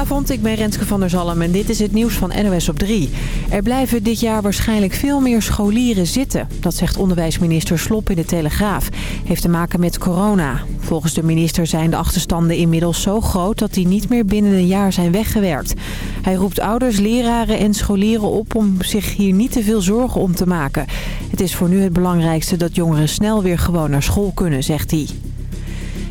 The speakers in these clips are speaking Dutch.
Goedenavond, ik ben Renske van der Zalm en dit is het nieuws van NOS op 3. Er blijven dit jaar waarschijnlijk veel meer scholieren zitten. Dat zegt onderwijsminister Slop in de Telegraaf. Heeft te maken met corona. Volgens de minister zijn de achterstanden inmiddels zo groot dat die niet meer binnen een jaar zijn weggewerkt. Hij roept ouders, leraren en scholieren op om zich hier niet te veel zorgen om te maken. Het is voor nu het belangrijkste dat jongeren snel weer gewoon naar school kunnen, zegt hij.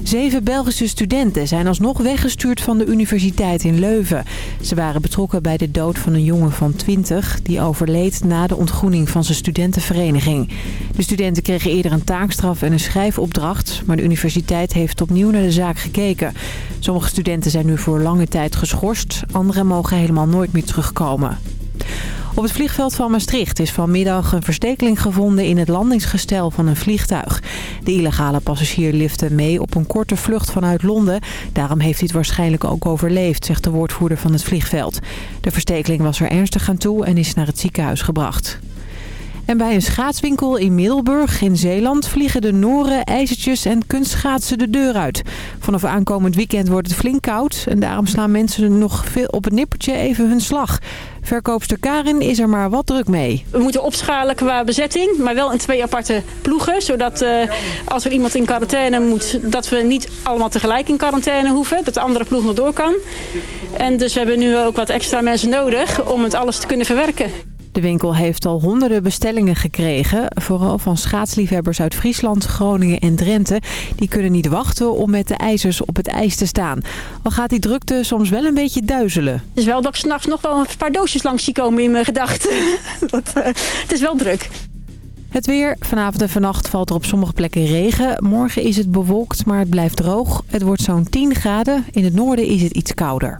Zeven Belgische studenten zijn alsnog weggestuurd van de universiteit in Leuven. Ze waren betrokken bij de dood van een jongen van 20... die overleed na de ontgroening van zijn studentenvereniging. De studenten kregen eerder een taakstraf en een schrijfopdracht... maar de universiteit heeft opnieuw naar de zaak gekeken. Sommige studenten zijn nu voor lange tijd geschorst. Anderen mogen helemaal nooit meer terugkomen. Op het vliegveld van Maastricht is vanmiddag een verstekeling gevonden in het landingsgestel van een vliegtuig. De illegale passagier lifte mee op een korte vlucht vanuit Londen. Daarom heeft hij het waarschijnlijk ook overleefd, zegt de woordvoerder van het vliegveld. De verstekeling was er ernstig aan toe en is naar het ziekenhuis gebracht. En bij een schaatswinkel in Middelburg in Zeeland vliegen de noren, ijzertjes en kunstschaatsen de deur uit. Vanaf aankomend weekend wordt het flink koud en daarom slaan mensen nog veel op het nippertje even hun slag. Verkoopster Karin is er maar wat druk mee. We moeten opschalen qua bezetting, maar wel in twee aparte ploegen. Zodat uh, als er iemand in quarantaine moet, dat we niet allemaal tegelijk in quarantaine hoeven. Dat de andere ploeg nog door kan. En dus we hebben nu ook wat extra mensen nodig om het alles te kunnen verwerken. De winkel heeft al honderden bestellingen gekregen. Vooral van schaatsliefhebbers uit Friesland, Groningen en Drenthe. Die kunnen niet wachten om met de ijzers op het ijs te staan. Al gaat die drukte soms wel een beetje duizelen. Het is wel dat ik s'nachts nog wel een paar doosjes langs zie komen in mijn gedachten. het is wel druk. Het weer. Vanavond en vannacht valt er op sommige plekken regen. Morgen is het bewolkt, maar het blijft droog. Het wordt zo'n 10 graden. In het noorden is het iets kouder.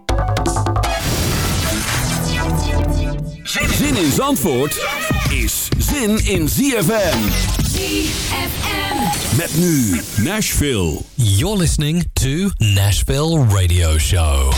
Zin in Zandvoort is zin in ZFM. ZFM. Met nu Nashville. You're listening to Nashville Radio Show.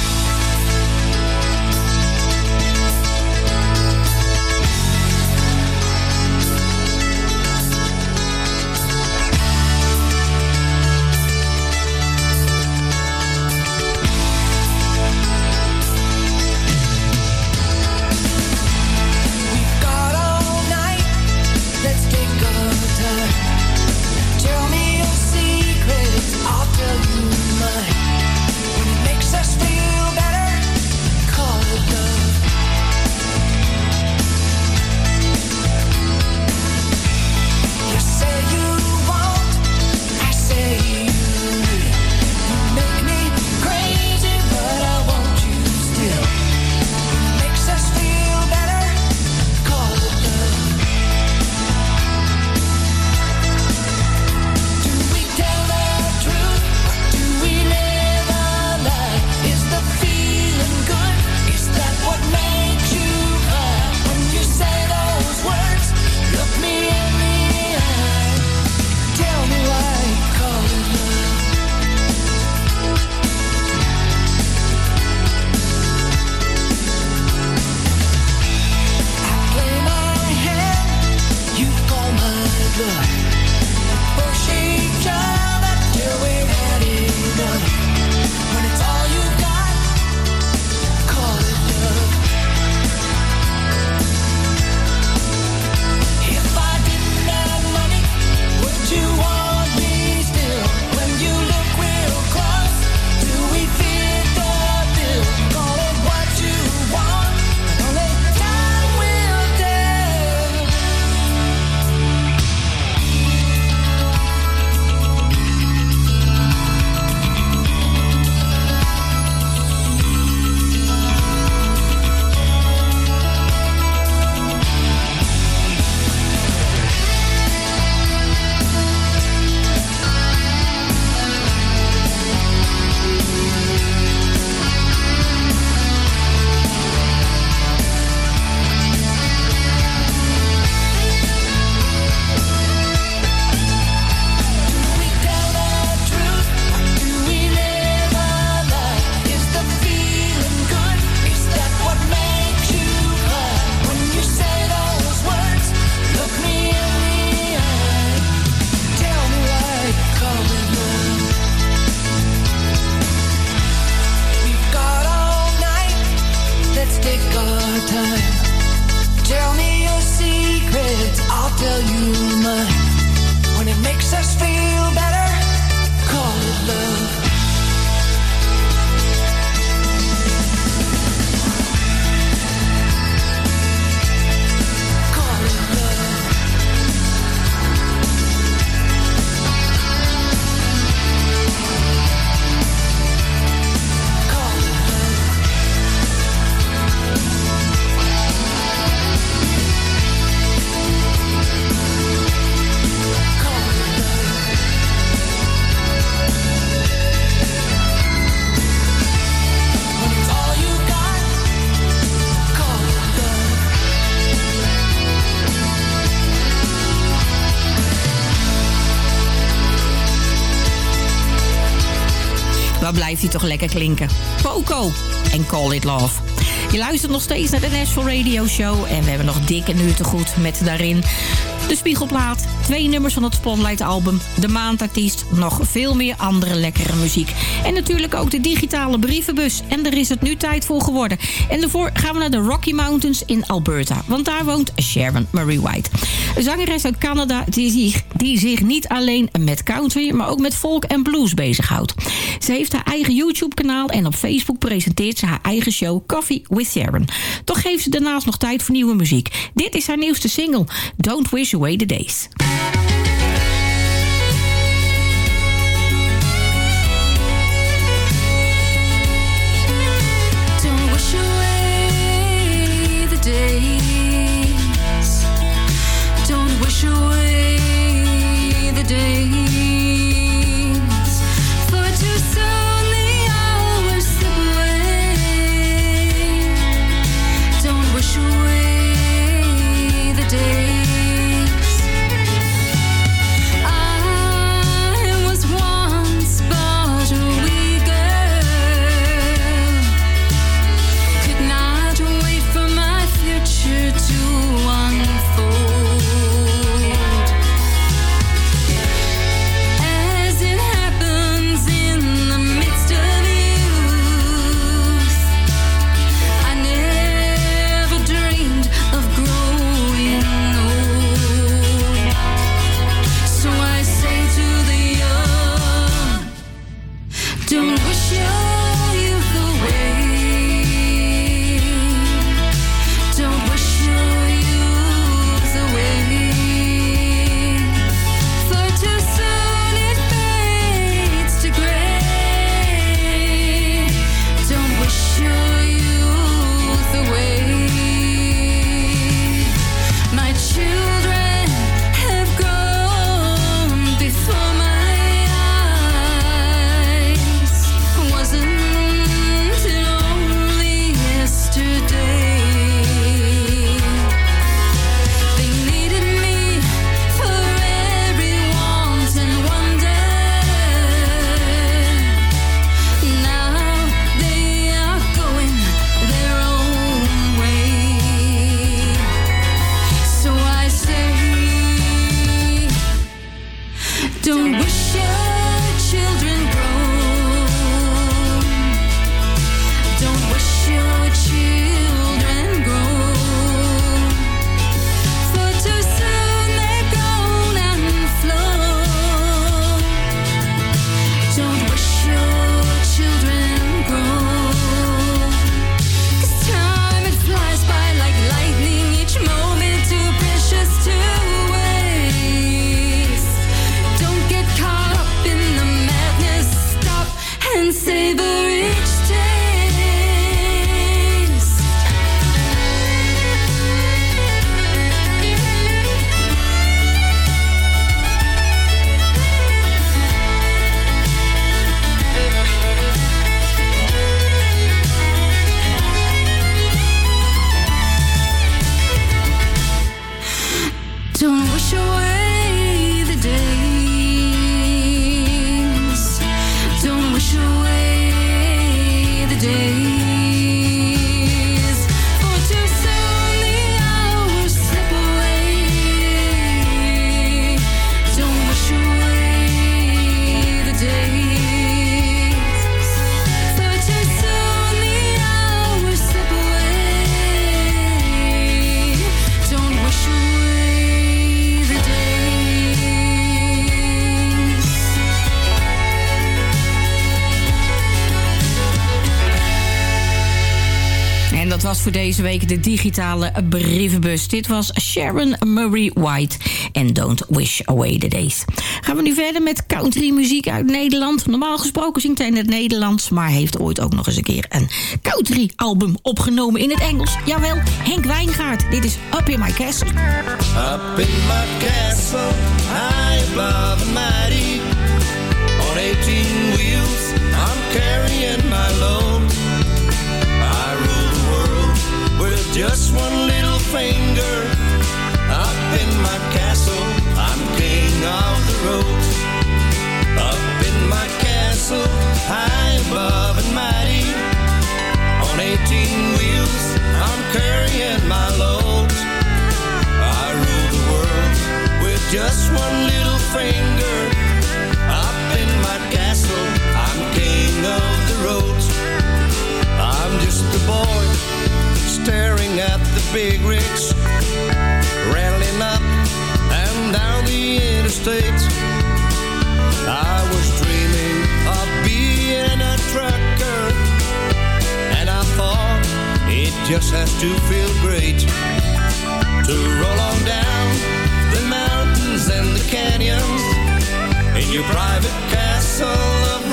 Lekker klinken. Poco en Call It Love. Je luistert nog steeds naar de Nashville Radio Show. En we hebben nog dikke uur te goed met daarin de Spiegelplaat, twee nummers van het Spotlight album, de maandartiest, nog veel meer andere lekkere muziek. En natuurlijk ook de digitale brievenbus. En daar is het nu tijd voor geworden. En daarvoor gaan we naar de Rocky Mountains in Alberta. Want daar woont Sharon Marie White. Een zangeres uit Canada die zich, die zich niet alleen met country... maar ook met folk en blues bezighoudt. Ze heeft haar eigen YouTube-kanaal... en op Facebook presenteert ze haar eigen show Coffee with Sharon. Toch geeft ze daarnaast nog tijd voor nieuwe muziek. Dit is haar nieuwste single, Don't Wish Away the Days. De digitale brievenbus. Dit was Sharon Marie White en Don't Wish Away the Days. Gaan we nu verder met country muziek uit Nederland. Normaal gesproken zingt hij in het Nederlands... maar heeft ooit ook nog eens een keer een country album opgenomen in het Engels. Jawel, Henk Wijngaard. Dit is Up in My Castle. Up in my castle, high above the just has to feel great to roll on down the mountains and the canyons in your private castle of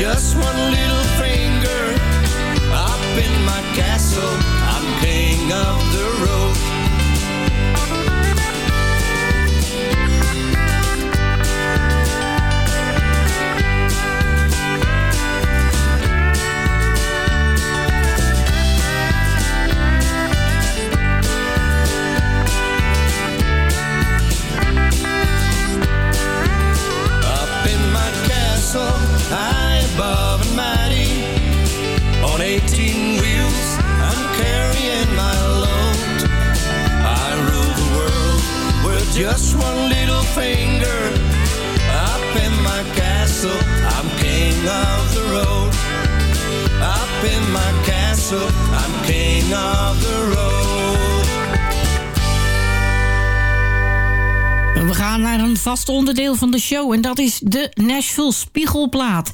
just one little finger. Up in my castle, I'm king of just one little finger. Up in my castle, I'm king of the road. Up in my castle, I'm king of the road. We gaan naar een vast onderdeel van de show en dat is de Nashville Spiegelplaat.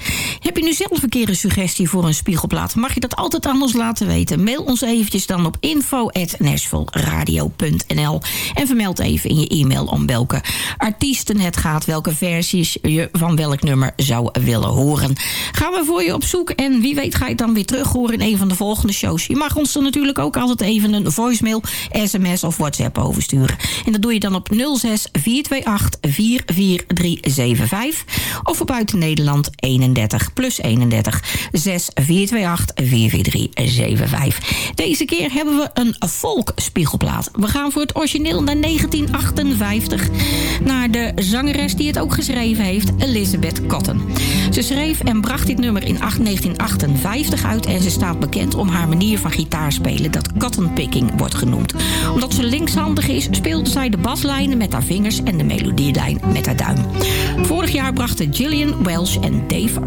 Heb je nu zelf een keer een suggestie voor een spiegelplaat? Mag je dat altijd aan ons laten weten? Mail ons eventjes dan op info.nashvilleradio.nl en vermeld even in je e-mail om welke artiesten het gaat, welke versies je van welk nummer zou willen horen. Gaan we voor je op zoek en wie weet ga je het dan weer terug horen in een van de volgende shows. Je mag ons dan natuurlijk ook altijd even een voicemail, sms of whatsapp oversturen. En dat doe je dan op 06 428 44375 of op buiten Nederland 31 plus 31 6 428 44375. Deze keer hebben we een volkspiegelplaat. We gaan voor het origineel naar 1958 naar de zangeres die het ook geschreven heeft, Elizabeth Cotton. Ze schreef en bracht dit nummer in 1958 uit en ze staat bekend om haar manier van gitaarspelen dat cotton picking wordt genoemd. Omdat ze linkshandig is, speelde zij de baslijnen met haar vingers en de melodielijn met haar duim. Vorig jaar brachten Gillian Welsh en Dave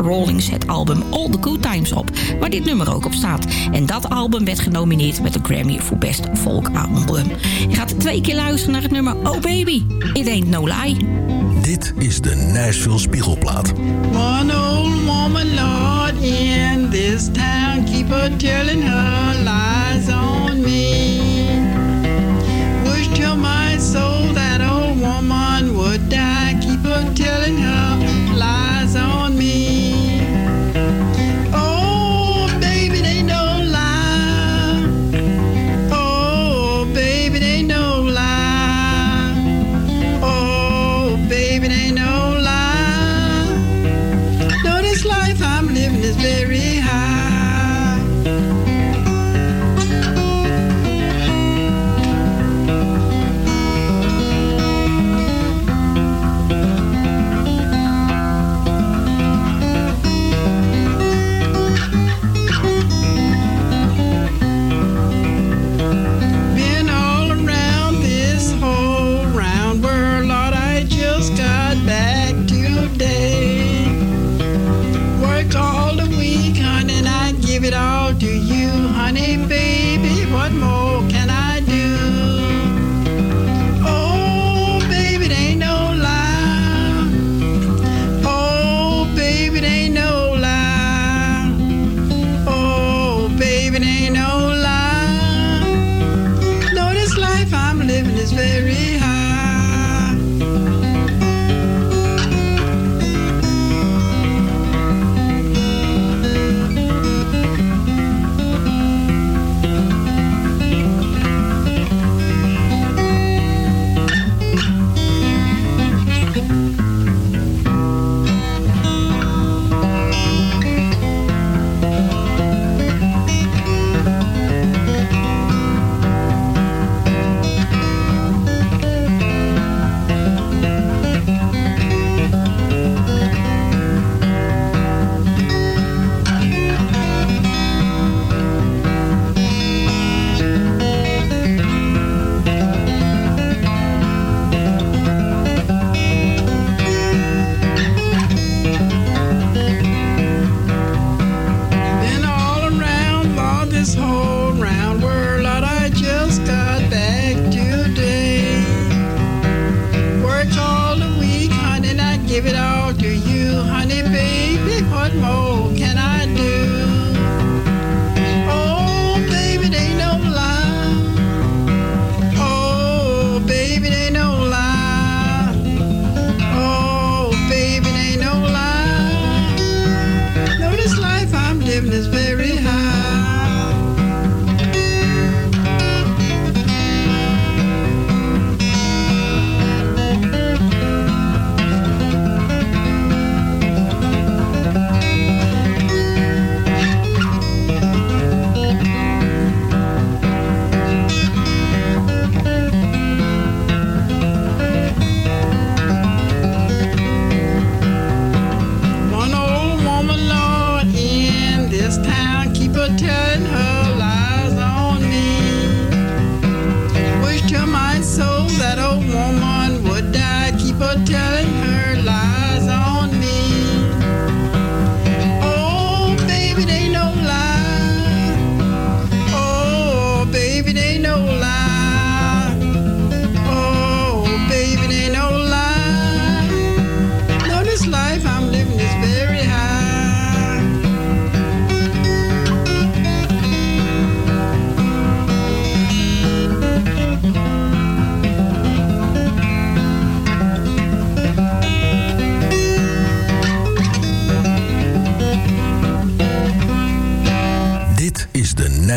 Het album All the Good Times op, waar dit nummer ook op staat. En dat album werd genomineerd met de Grammy voor Best Folk Album. Je gaat twee keer luisteren naar het nummer Oh Baby, It Ain't No Lie. Dit is de Nashville Spiegelplaat. One old woman, Lord, in this town, keep her telling her lies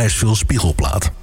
Nashville Spiegelplaat.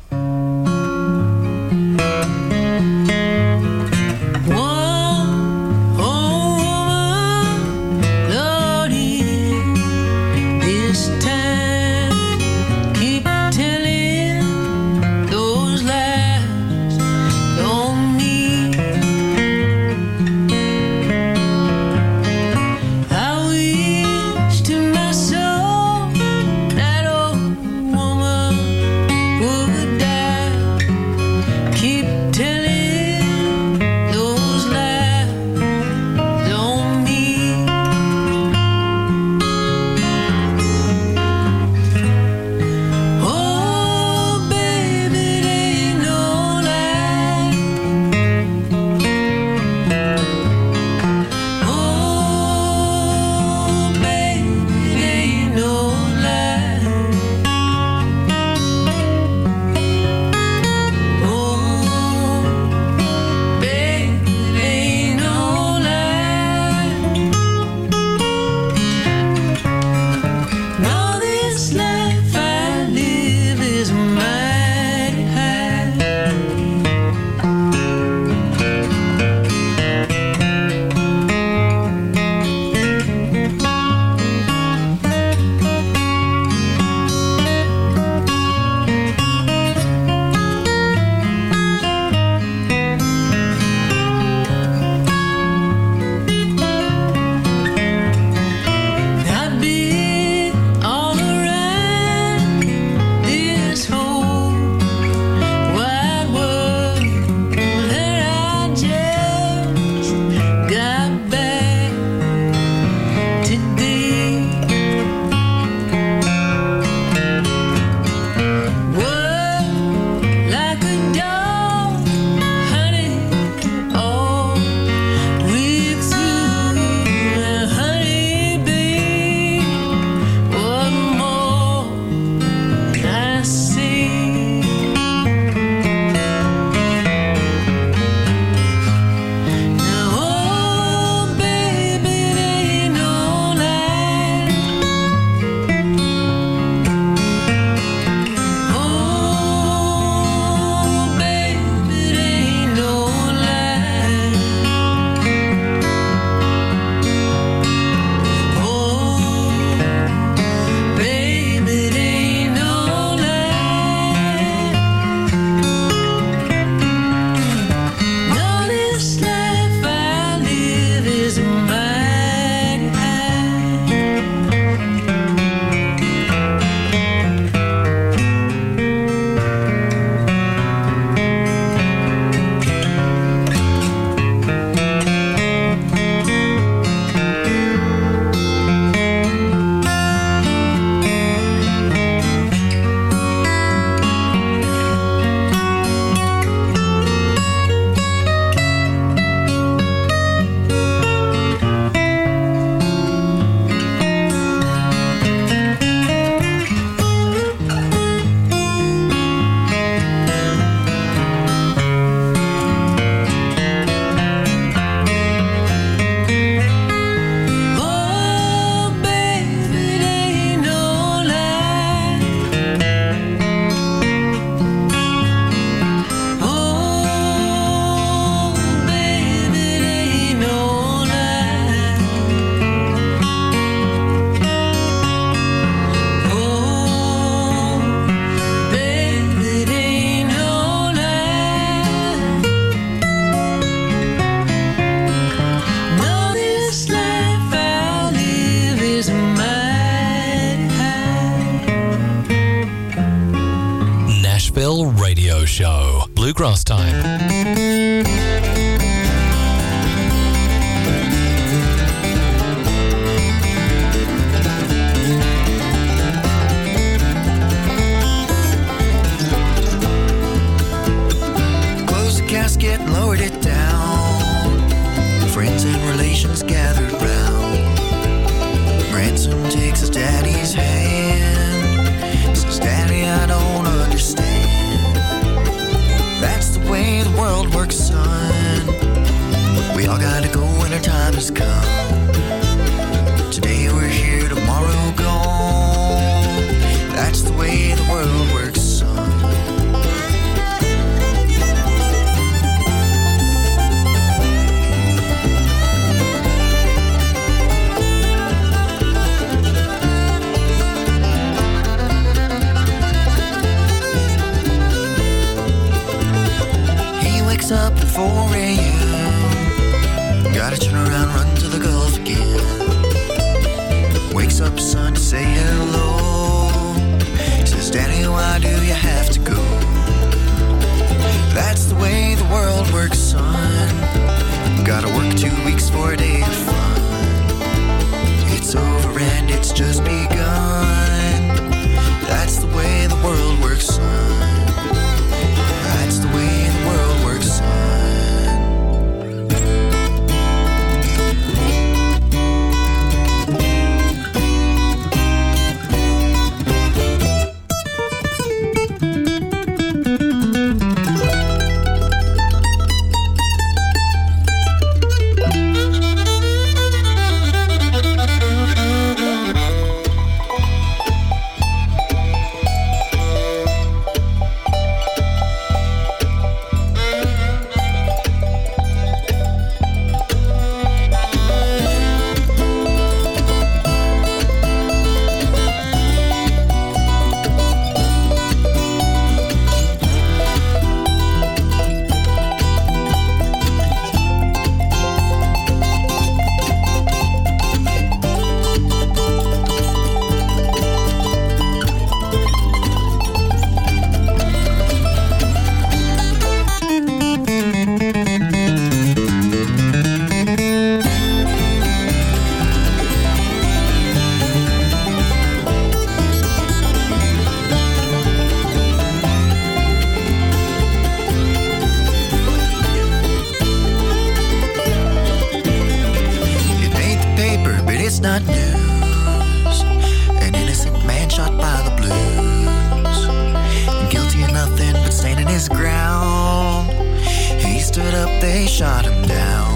They shot him down.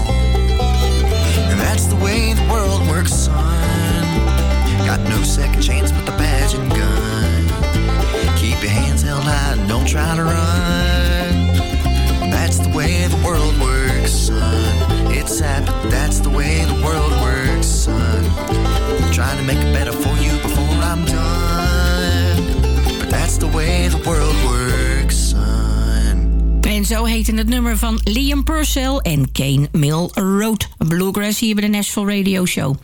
Zo heette het nummer van Liam Purcell en Kane Mill Road Bluegrass hier bij de Nashville Radio Show.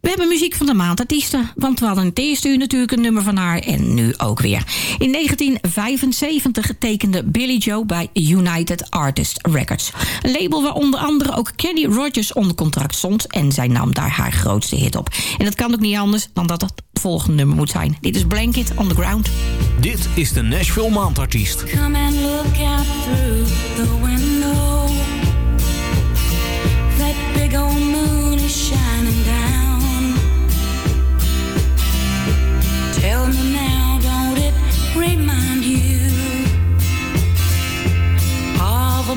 We hebben muziek van de maandartiesten, want we hadden in het eerste uur natuurlijk een nummer van haar en nu ook weer. In 1975 tekende Billy Joe bij United Artists Records. Een label waar onder andere ook Kenny Rogers onder contract stond en zij nam daar haar grootste hit op. En dat kan ook niet anders dan dat het volgende nummer moet zijn. Dit is Blanket on the Ground. Dit is de Nashville Maandartiest. Come and look out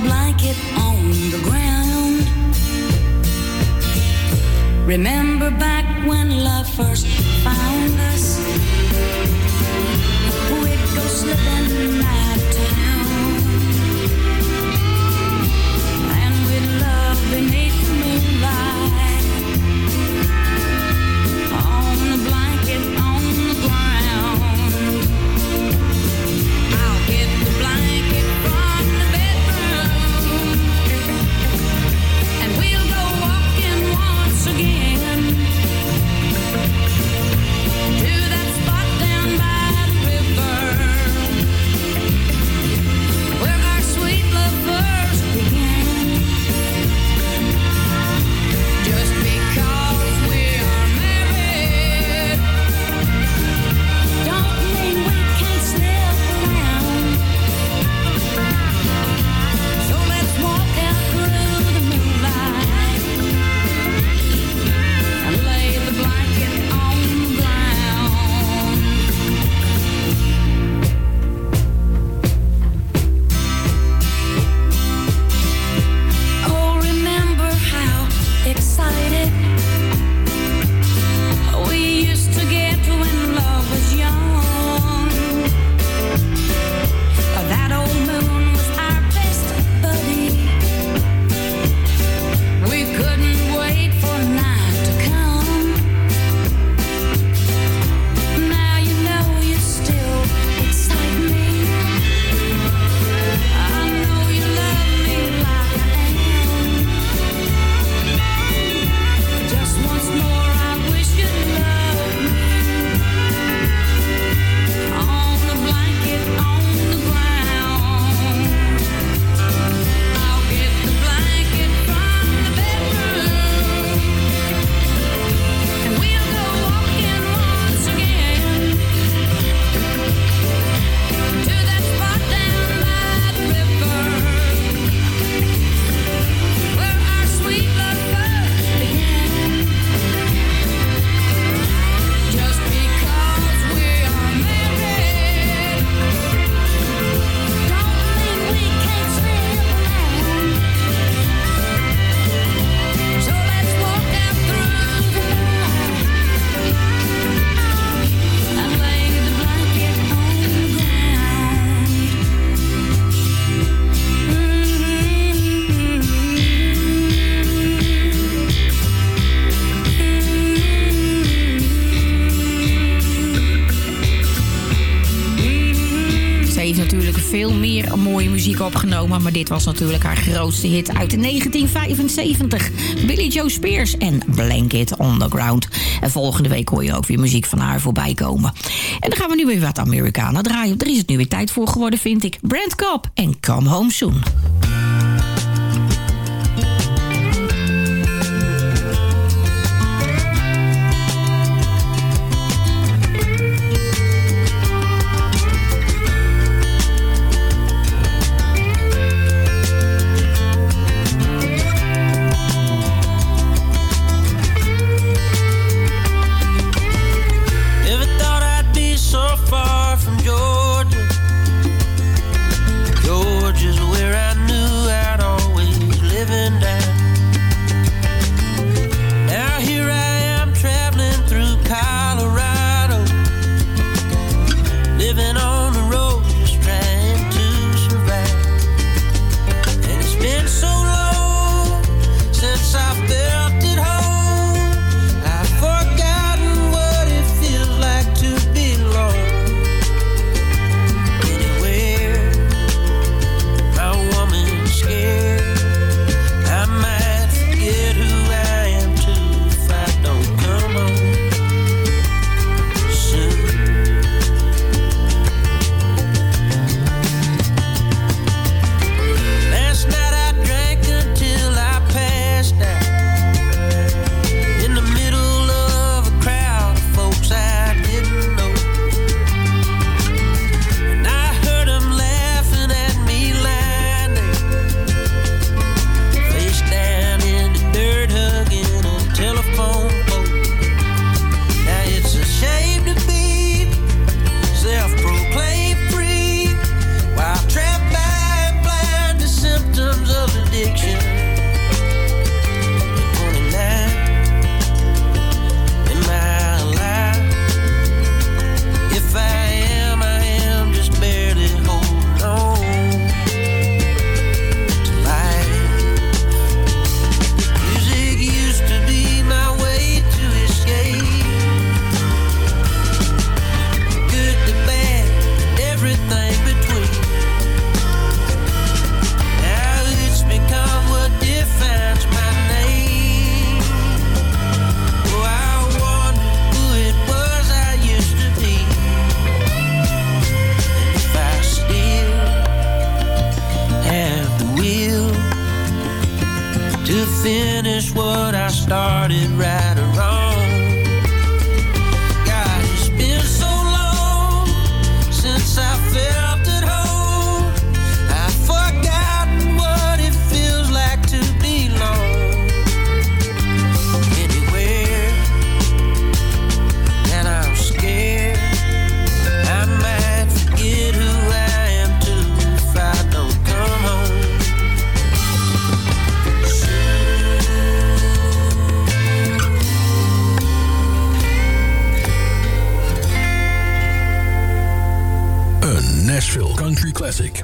blanket on the ground? Remember back when love first found us? We'd go slipping Maar dit was natuurlijk haar grootste hit uit 1975. Billy Joe Spears en Blanket Underground. En volgende week hoor je ook weer muziek van haar voorbij komen. En dan gaan we nu weer wat Amerikanen draaien. Er is het nu weer tijd voor geworden, vind ik. Brand Cobb en Come Home Soon. Classic.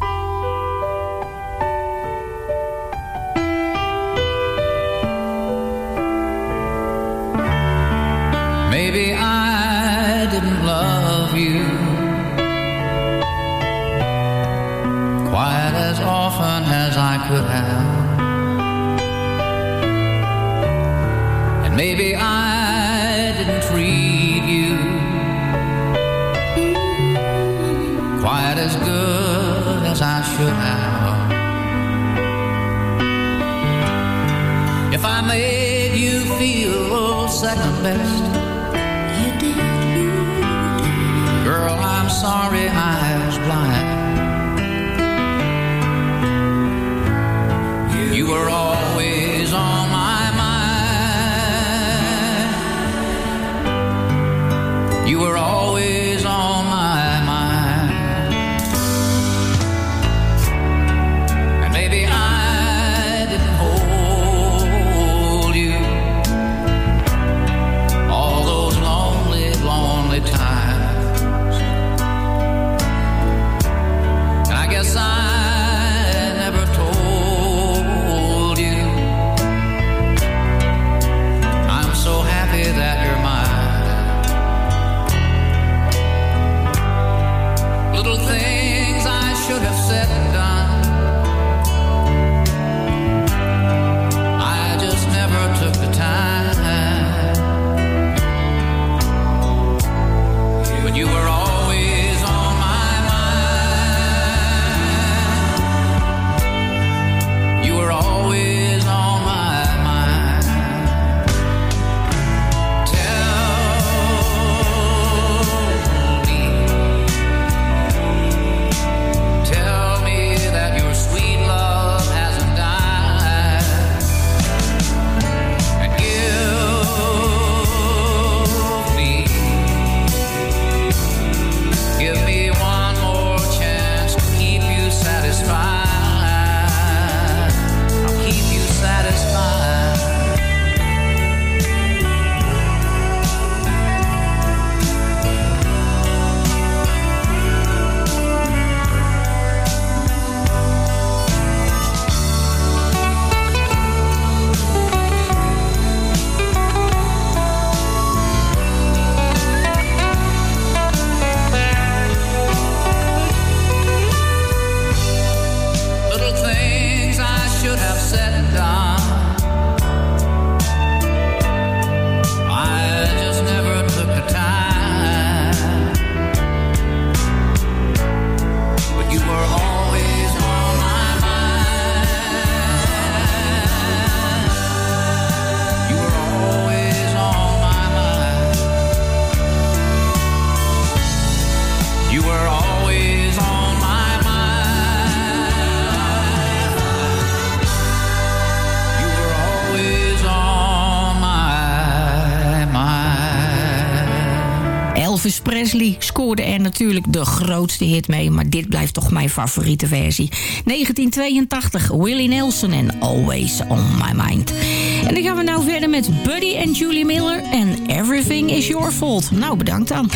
Maybe I didn't love you quite as often as I could have. You were all Presley scoorde er natuurlijk de grootste hit mee, maar dit blijft toch mijn favoriete versie. 1982, Willie Nelson en Always On My Mind. En dan gaan we nou verder met Buddy en Julie Miller en Everything Is Your Fault. Nou, bedankt dan.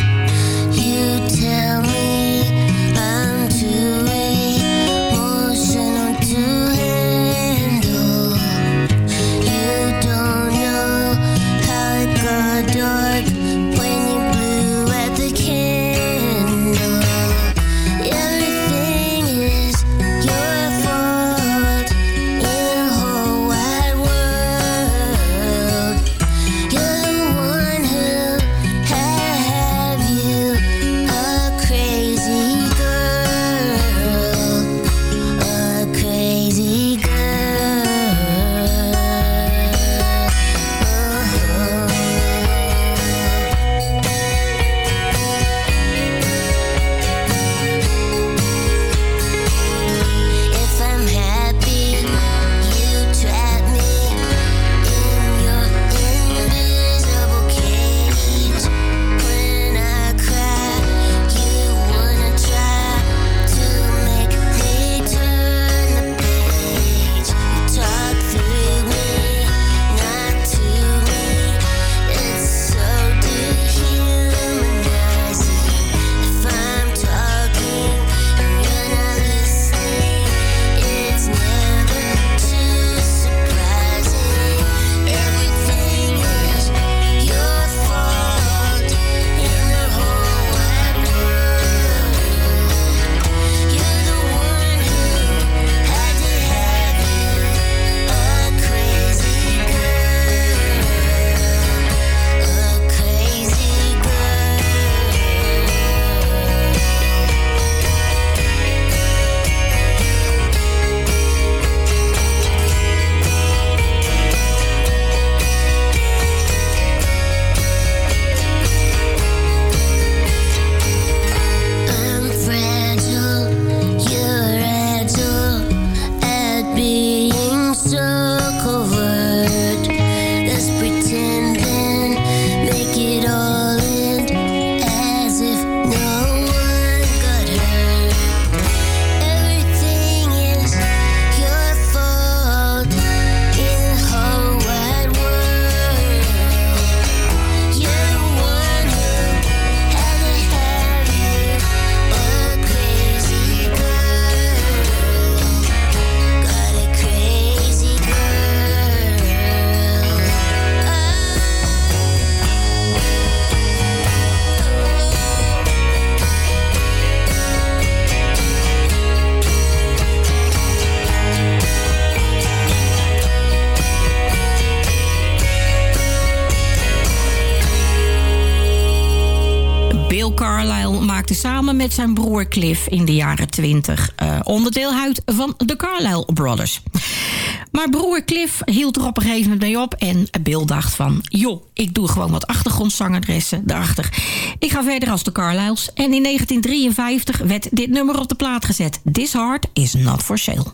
zijn broer Cliff in de jaren 20 uh, eh, onderdeel uit van de Carlyle Brothers. Maar broer Cliff hield er op een gegeven moment mee op. En Bill dacht van, joh, ik doe gewoon wat achtergrondzangadressen erachter. Ik ga verder als de Carlyles. En in 1953 werd dit nummer op de plaat gezet. This Heart is Not For Sale.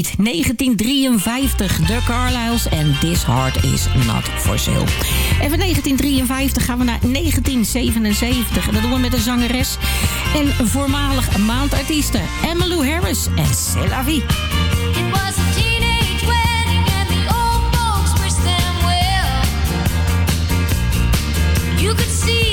1953, The Carlisles en This Heart Is Not For Sale. En van 1953 gaan we naar 1977. En dat doen we met een zangeres en voormalig maandartiesten Emmylou Harris en C'est vie. You could see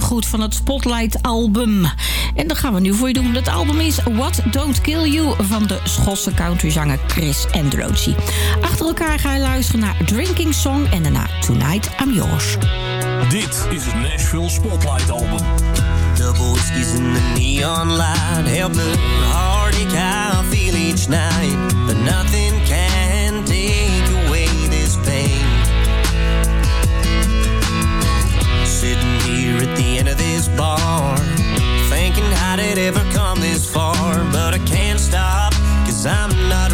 goed van het Spotlight album. En dat gaan we nu voor je doen. Dat album is What Don't Kill You van de Schotse countryzanger Chris Androsi. Achter elkaar ga je luisteren naar Drinking Song en daarna Tonight I'm Yours. Dit is het Nashville Spotlight album. Double whiskeys in the neon light Help the heartache I feel each night But nothing can bar. Thinking how did it ever come this far? But I can't stop Cause I'm not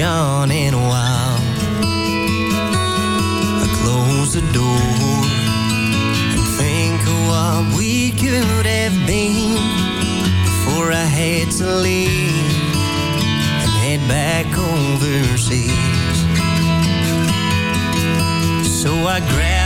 shone in a while. I close the door and think of what we could have been before I had to leave and head back overseas. So I grab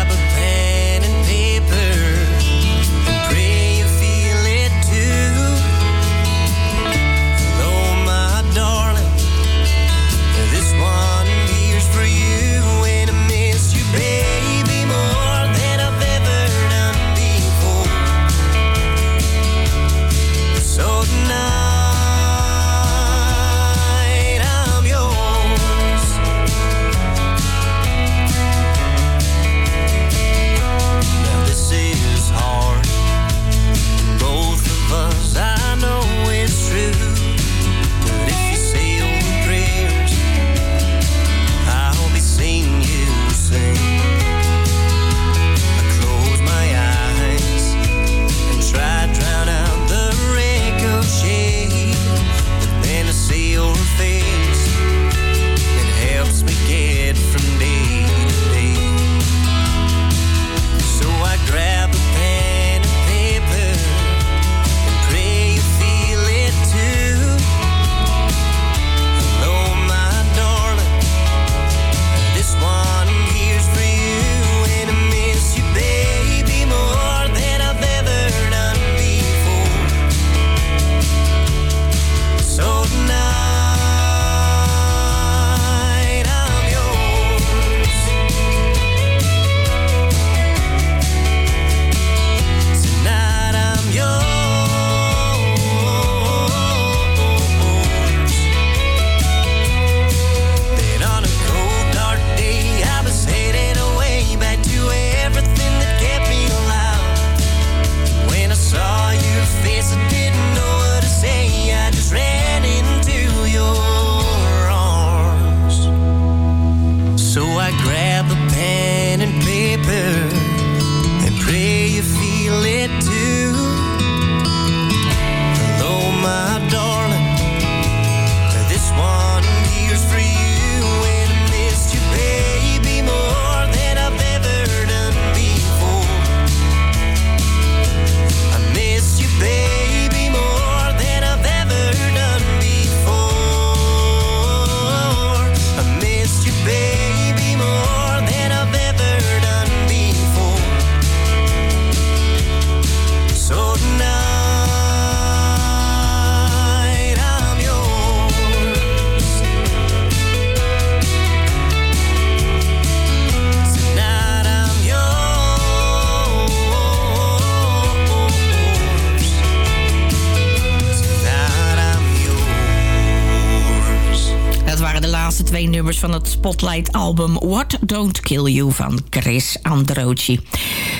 Spotlight-album What Don't Kill You van Chris Androci.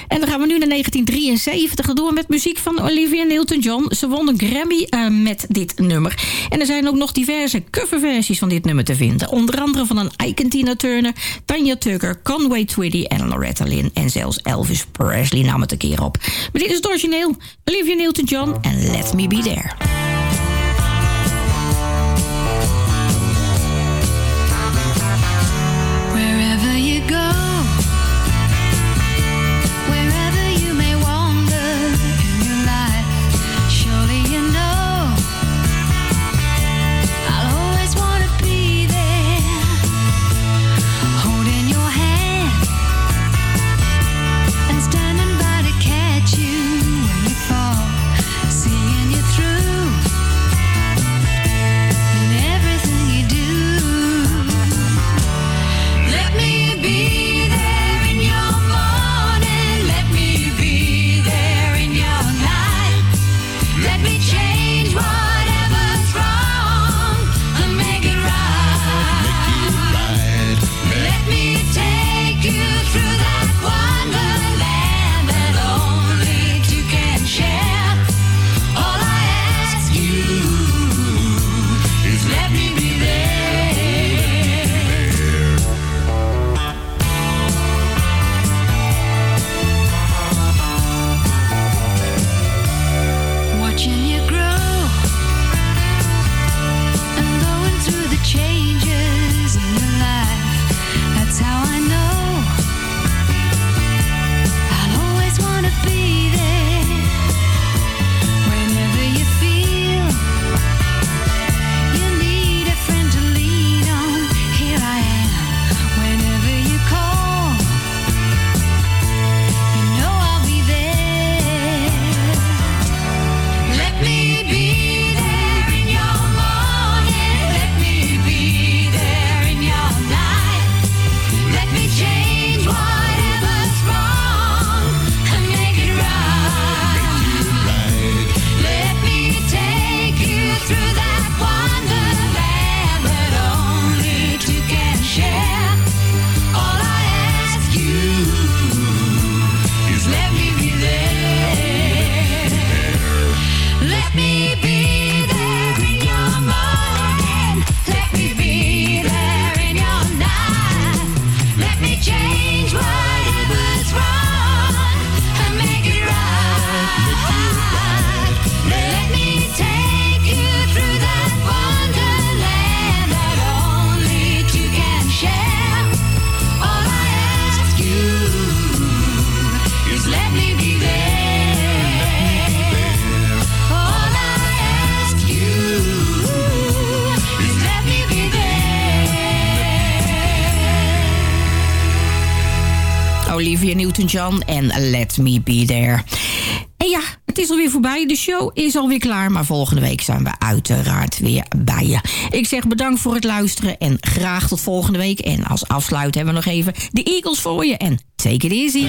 En dan gaan we nu naar 1973 door met muziek van Olivia Newton-John. Ze won een Grammy eh, met dit nummer. En er zijn ook nog diverse coverversies van dit nummer te vinden. Onder andere van een Ike Tina Turner, Tanya Tucker, Conway Twitty en Loretta Lynn. En zelfs Elvis Presley nam het een keer op. Maar dit is het origineel. Olivia Newton-John en Let Me Be There. Me Be There. En ja, het is alweer voorbij. De show is alweer klaar. Maar volgende week zijn we uiteraard weer bij je. Ik zeg bedankt voor het luisteren. En graag tot volgende week. En als afsluit hebben we nog even de Eagles voor je. En take it easy.